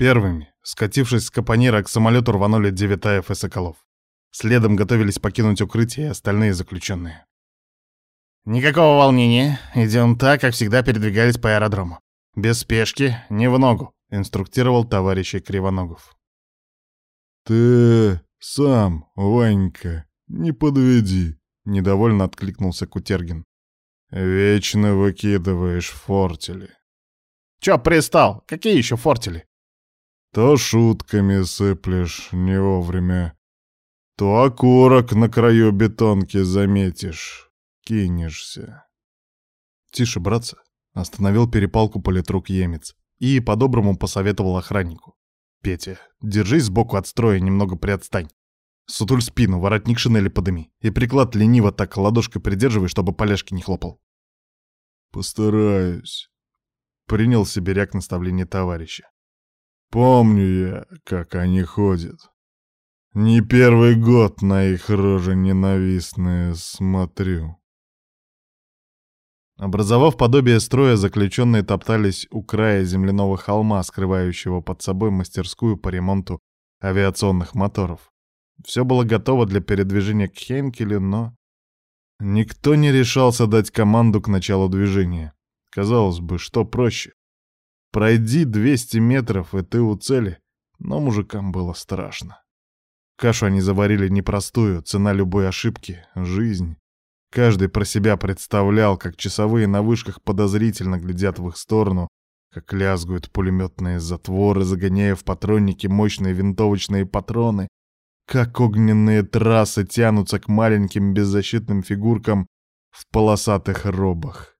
Первыми, скатившись с капонира, к самолету рванули Девятаев и Соколов. Следом готовились покинуть укрытие и остальные заключенные. «Никакого волнения. Идем так, как всегда передвигались по аэродрому. Без спешки, не в ногу», — инструктировал товарищей Кривоногов. «Ты сам, Ванька, не подведи», — недовольно откликнулся Кутергин. «Вечно выкидываешь фортели». «Чё пристал? Какие еще фортели?» То шутками сыплешь не вовремя, то окурок на краю бетонки заметишь, кинешься. Тише, братцы, остановил перепалку политрук Емец и по-доброму посоветовал охраннику. Петя, держись сбоку от строя, немного приотстань. Сутуль спину, воротник шинели подыми, и приклад лениво так ладошкой придерживай, чтобы поляшки не хлопал. Постараюсь. Принял сибиряк наставление товарища. Помню я, как они ходят. Не первый год на их рожи ненавистные смотрю. Образовав подобие строя, заключенные топтались у края земляного холма, скрывающего под собой мастерскую по ремонту авиационных моторов. Все было готово для передвижения к Хенкелю, но... Никто не решался дать команду к началу движения. Казалось бы, что проще. Пройди 200 метров, и ты у цели. Но мужикам было страшно. Кашу они заварили непростую, цена любой ошибки — жизнь. Каждый про себя представлял, как часовые на вышках подозрительно глядят в их сторону, как лязгают пулеметные затворы, загоняя в патронники мощные винтовочные патроны, как огненные трассы тянутся к маленьким беззащитным фигуркам в полосатых робах.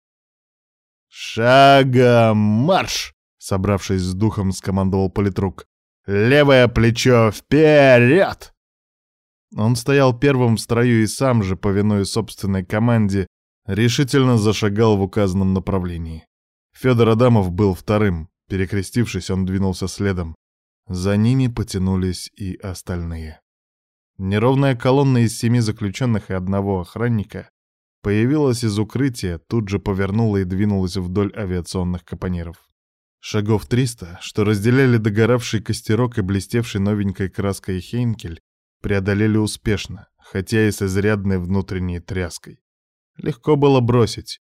«Шагом марш!» Собравшись с духом, скомандовал политрук. «Левое плечо вперед!» Он стоял первым в строю и сам же, повинуясь собственной команде, решительно зашагал в указанном направлении. Федор Адамов был вторым. Перекрестившись, он двинулся следом. За ними потянулись и остальные. Неровная колонна из семи заключенных и одного охранника появилась из укрытия, тут же повернула и двинулась вдоль авиационных капониров. Шагов триста, что разделяли догоравший костерок и блестевший новенькой краской Хейнкель, преодолели успешно, хотя и с изрядной внутренней тряской. Легко было бросить.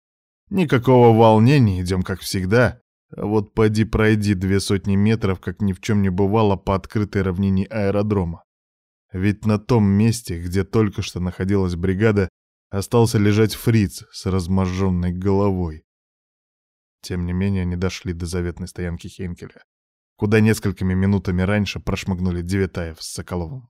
Никакого волнения, идем как всегда. А вот поди пройди две сотни метров, как ни в чем не бывало, по открытой равнине аэродрома. Ведь на том месте, где только что находилась бригада, остался лежать фриц с разможженной головой. Тем не менее, они дошли до заветной стоянки Хейнкеля, куда несколькими минутами раньше прошмыгнули Девятаев с Соколовым.